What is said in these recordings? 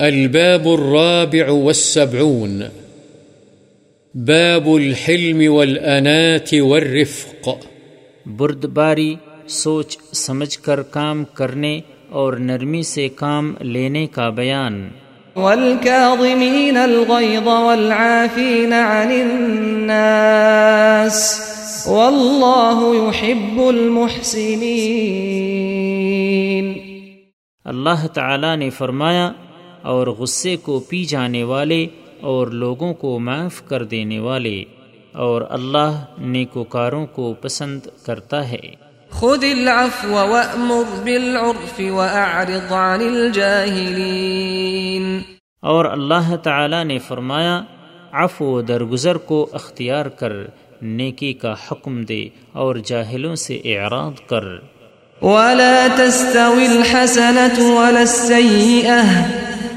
الباب الرابع والسبعون. باب الحلم والأنات والرفق. بردباری سوچ سمجھ کر کام کرنے اور نرمی سے کام لینے کا بیان. والكاظمين الغيظ والعافين عن الناس. والله يحب المحسنين. اللہ تعالی نے فرمایا اور غصے کو پی جانے والے اور لوگوں کو معاف کر دینے والے اور اللہ نیکوکاروں کو پسند کرتا ہے۔ خذ العفو وأمر بالعرف وأعرض عن الجاهلين۔ اور اللہ تعالی نے فرمایا عفو درگزر کو اختیار کر نیکی کا حکم دے اور جاہلوں سے اعراض کر۔ ولا تستوي الحسنة ولا السيئة۔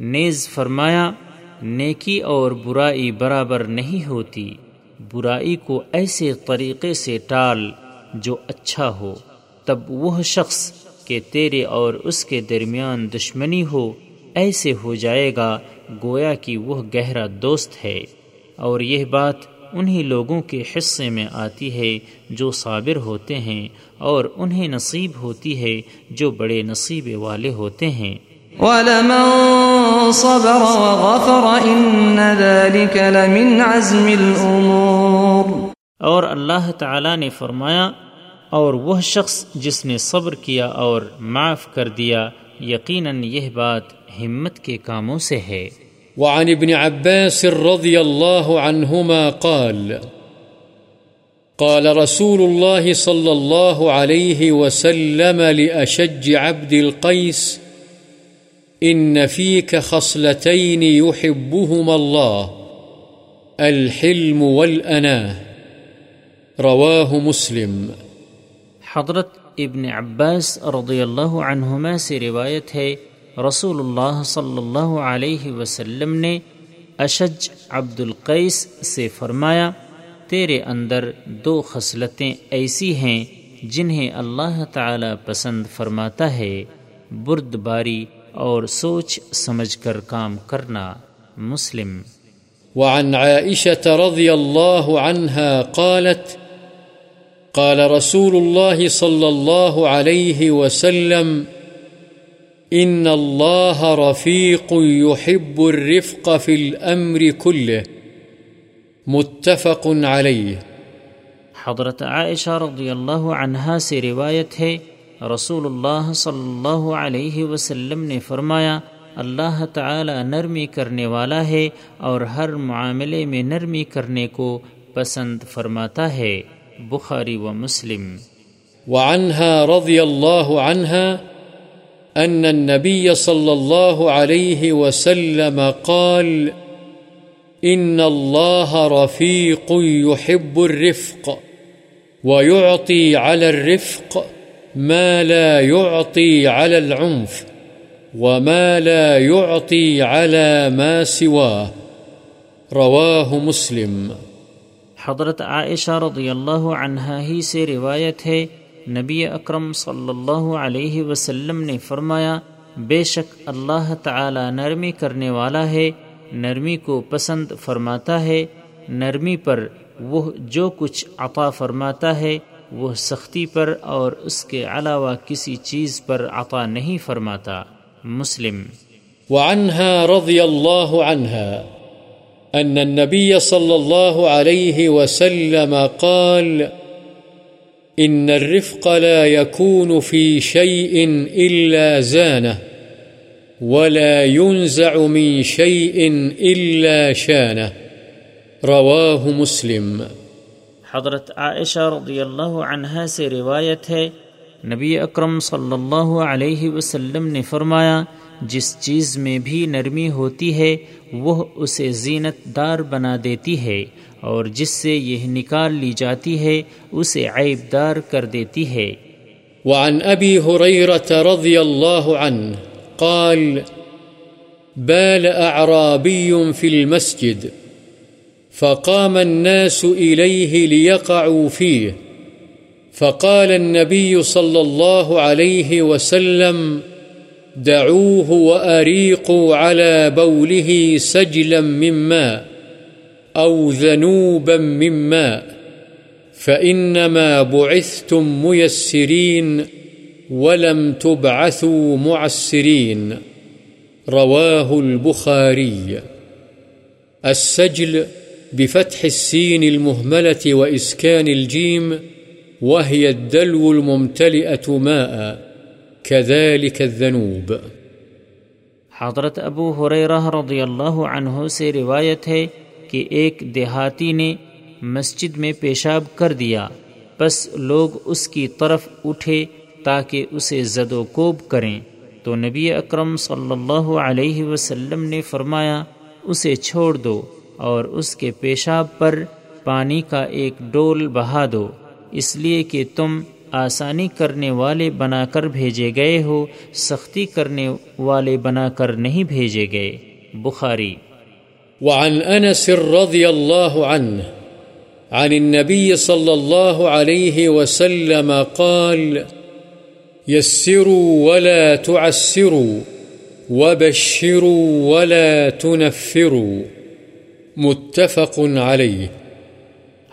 نیز فرمایا، نیکی اور برائی برابر نہیں ہوتی، برائی کو ایسے طریقے سے ٹال جو اچھا ہو، تب وہ شخص کہ تیرے اور اس کے درمیان دشمنی ہو، ایسے ہو جائے گا گویا کہ وہ گہرا دوست ہے۔ اور یہ بات انہی لوگوں کے حصے میں آتی ہے جو صابر ہوتے ہیں اور انہیں نصیب ہوتی ہے جو بڑے نصیب والے ہوتے ہیں۔ ولمن صبر وغفر إن ذلك لمن عزم الأمور. اور اللہ تعالی نے فرمایا اور وہ شخص جس نے صبر کیا اور معاف کر دیا یقیناً یہ بات ہمت کے کاموں سے ہے۔ وعن ابن عباس رضی اللہ عنہما قال قال رسول الله صلى الله عليه وسلم لأشج عبد القيس إن فيك خصلتين يحبهما الله، الحلم والأناه رواه مسلم۔ حضرت ابن عباس رضی اللہ عنہما سے روایت ہے، رسول اللہ صلی اللہ علیہ وسلم نے اشج عبد القیس سے فرمایا، تیرے اندر دو خصلتیں ایسی ہیں جنہیں اللہ تعالی پسند فرماتا ہے برد باری اور سوچ سمجھ کر کام کرنا مسلم۔ وعن عائشة رضي الله عنها قالت قال رسول الله صلى الله عليه وسلم إن الله رفيق يحب الرفق في الأمر كله متفق عليه۔ حضرت عائشہ رضی اللہ عنہا سے روایت ہے رسول اللہ صلی اللہ علیہ وسلم نے فرمایا اللہ تعالی نرمی کرنے والا ہے اور ہر معاملے میں نرمی کرنے کو پسند فرماتا ہے بخاری و مسلم وعنها رضی اللہ عنها أن النبي صلى الله عليه وسلم قال إن الله رفيق يحب الرفق ويعطي على الرفق ما لا يعطي على العنف وما لا يعطي على ما سواه رواه مسلم حضرت عائشہ رضی اللہ عنہا ہی سے روایت ہے، نبی اکرم صلی اللہ علیہ وسلم نے فرمایا، بے شک اللہ تعالی نرمی کرنے والا ہے، نرمی کو پسند فرماتا ہے، نرمی پر وہ جو کچھ عطا فرماتا ہے وہ سختی پر اور اس کے علاوہ کسی چیز پر عطا نہیں فرماتا۔ مسلم۔ وعنها رضي الله عنها أن النبي صلى الله عليه وسلم قال إن الرفق لا يكون في شيء إلا زانه ولا ينزع من شيء إلا شانه رواه مسلم۔ حضرت عائشہ رضی اللہ عنہ سے روایت ہے، نبی اکرم صلی اللہ علیہ وسلم نے فرمایا، جس چیز میں بھی نرمی ہوتی ہے، وہ اسے زینت دار بنا دیتی ہے، اور جس سے یہ نکال لی جاتی ہے، اسے عیب دار کر دیتی ہے۔ وعن ابی حریرت رضی اللہ عنہ قال، بال اعرابی فی المسجد۔ فقام الناس إليه ليقعوا فيه. فقال النبي صلى الله عليه وسلم، دعوه وأريقوا على بوله سجلا من ماء أو ذنوبا من ماء، فإنما بعثتم ميسرين ولم تبعثوا معسرين. رواه البخاري. السجل بفتح السين المهملة وإسكان الجيم، وهي الدلو الممتلئة ماء، كذلك الذنوب. حضرت ابو حریرہ رضی اللہ عنہ سے روایت ہے کہ ایک دیہاتی نے مسجد میں پیشاب کر دیا بس لوگ اس کی طرف اٹھے تاکہ اسے زد و کوب کریں۔ تو نبی اکرم صلی اللہ علیہ وسلم نے فرمایا، اسے چھوڑ دو۔ اور اس کے پیشاب پر پانی کا ایک ڈول بہا دو۔ اس لیے کہ تم آسانی کرنے والے بنا کر بھیجے گئے ہو، سختی کرنے والے بنا کر نہیں بھیجے گئے۔ بخاری۔ وعن انس رضی اللہ عنہ، عن النبي صلى الله عليه وسلم قال يسروا ولا تعسروا وبشروا ولا تنفروا متفق عليه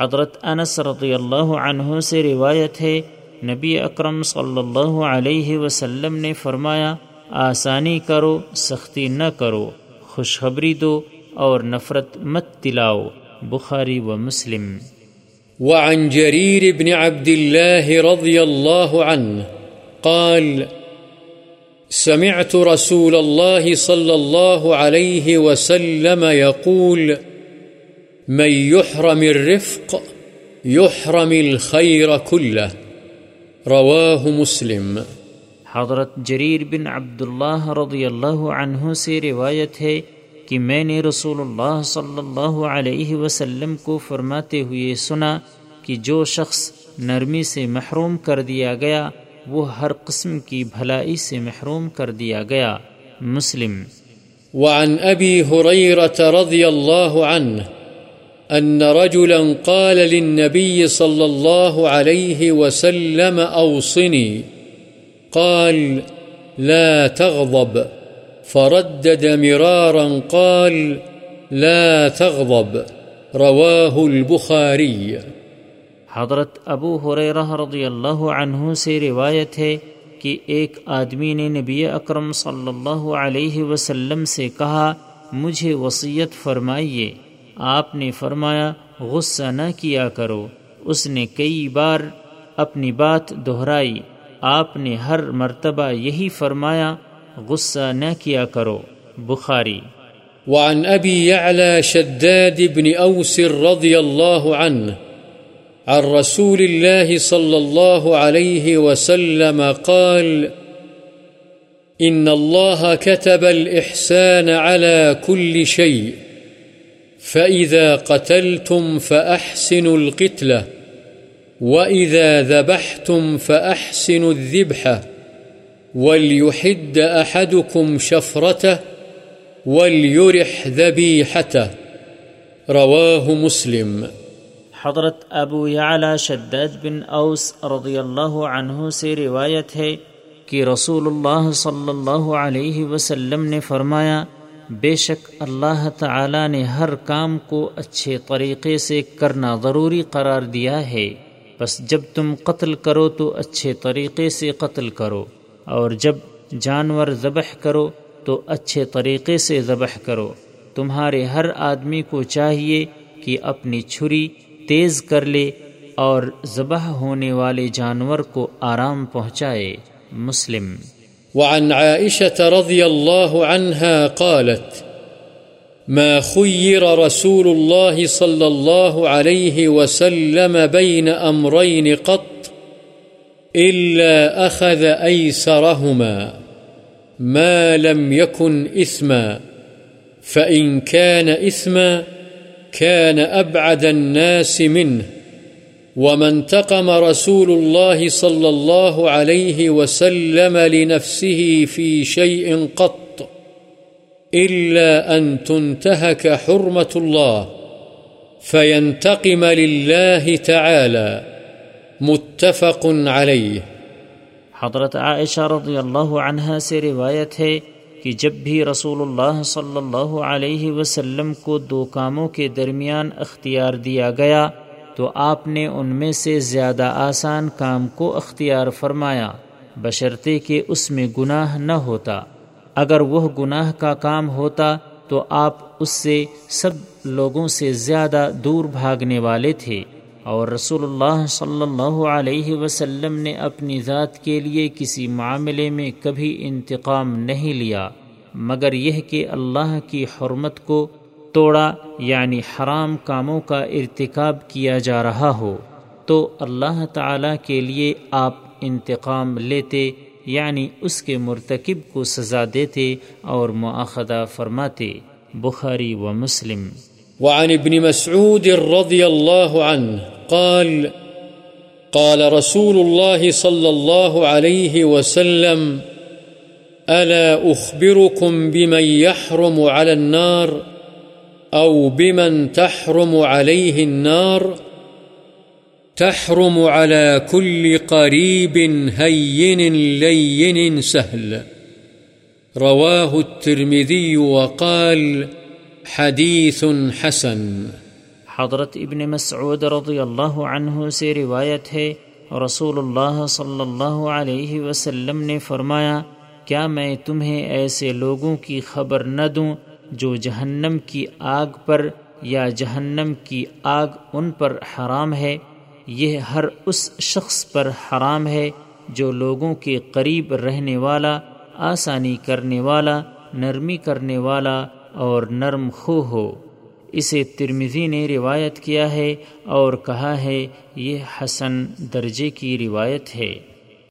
حضرت انس رضی اللہ عنہ سے روایت ہے نبی اکرم صلی اللہ علیہ وسلم نے فرمایا آسانی کرو سختی نہ کرو خوشخبری دو اور نفرت مت تلاؤ بخاری و مسلم۔ وعن جرير بن عبد الله رضي الله عنه قال سمعت رسول الله صلى الله عليه وسلم يقول من يحرم الرفق يحرم الخير كله. رواه مسلم. حضرت جریر بن عبداللہ رضی اللہ عنہ سے روایت ہے کہ میں نے رسول اللہ صلی اللہ علیہ وسلم کو فرماتے ہوئے سنا کہ جو شخص نرمی سے محروم کر دیا گیا وہ ہر قسم کی بھلائی سے محروم کر دیا گیا۔ مسلم۔ وعن ابی حریرت رضی اللہ عنہ أن رجلا قال للنبي صلى الله عليه وسلم أوصني. قال، لا تغضب. فردد مرارا، قال، لا تغضب. رواه البخاري. حضرت ابو حریرہ رضی اللہ عنہ سے روایت ہے کہ ایک آدمی نے نبی اکرم صلی اللہ علیہ وسلم سے کہا، مجھے وصیت فرمائیے۔ آپ نے فرمایا، غصہ نہ کیا کرو۔ اس نے کئی بار اپنی بات دہرائی۔ آپ نے ہر مرتبہ یہی فرمایا، غصہ نہ کیا کرو۔ بخاری۔ وعن ابی يعلى شداد بن اوس رضی اللہ عنہ، عن رسول الله صلى الله عليه وسلم قال إن الله كتب الإحسان على كل شيء فإذا قتلتم فأحسنوا القتلة وإذا ذبحتم فأحسنوا الذبحة وليحد أحدكم شفرته وليرح ذبيحته رواه مسلم حضرت ابو یعلا شداد بن اوس رضی اللہ عنہ سے روایت ہے کہ رسول اللہ صلی اللہ علیہ وسلم نے فرمایا بے شک اللہ تعالی نے ہر کام کو اچھے طریقے سے کرنا ضروری قرار دیا ہے۔ بس جب تم قتل کرو تو اچھے طریقے سے قتل کرو، اور جب جانور ذبح کرو تو اچھے طریقے سے ذبح کرو۔ تمہارے ہر آدمی کو چاہیے کہ اپنی چھری تیز کر لے اور ذبح ہونے والے جانور کو آرام پہنچائے۔ مسلم وعن عائشة رضي الله عنها قالت ما خير رسول الله صلى الله عليه وسلم بين أمرين قط إلا أخذ أيسرهما، ما لم يكن إثما، فإن كان إثما كان أبعد الناس منه. وما انتقم رسول الله صلى الله عليه وسلم لنفسه في شيء قط إلا أن تنتهك حرمة الله فينتقم لله تعالى متفق عليه حضرت عائشہ رضی اللہ عنہ سے روایت ہے کہ جب بھی رسول اللہ صلی اللہ علیہ وسلم کو دو کاموں کے درمیان اختیار دیا گیا تو آپ نے ان میں سے زیادہ آسان کام کو اختیار فرمایا، بشرطے کہ اس میں گناہ نہ ہوتا۔ اگر وہ گناہ کا کام ہوتا تو آپ اس سے سب لوگوں سے زیادہ دور بھاگنے والے تھے۔ اور رسول اللہ صلی اللہ علیہ وسلم نے اپنی ذات کے لیے کسی معاملے میں کبھی انتقام نہیں لیا۔ مگر یہ کہ اللہ کی حرمت کو توڑا یعنی حرام کاموں کا ارتکاب کیا جا رہا ہو، تو اللہ تعالی کے لیے آپ انتقام لیتے یعنی اس کے مرتکب کو سزا دیتے اور مواخذہ فرماتے۔ بخاری و مسلم۔ وعن ابن مسعود رضي الله عنه قال قال رسول الله صلى الله عليه وسلم ألا أخبركم بمن يحرم على النار؟ أو بمن تحرم عليه النار، تحرم على كل قريب هين لين سهل. رواه الترمذي وقال حدیث حسن. حضرت ابن مسعود رضی اللہ عنہ سے روایت ہے، رسول اللہ صلی اللہ علیہ وسلم نے فرمایا، کیا میں تمہیں ایسے لوگوں کی خبر نہ دوں جو جہنم کی آگ پر یا جہنم کی آگ ان پر حرام ہے، یہ ہر اس شخص پر حرام ہے جو لوگوں کے قریب رہنے والا، آسانی کرنے والا، نرمی کرنے والا اور نرم خو ہو۔ اسے ترمزی نے روایت کیا ہے اور کہا ہے، یہ حسن درجے کی روایت ہے۔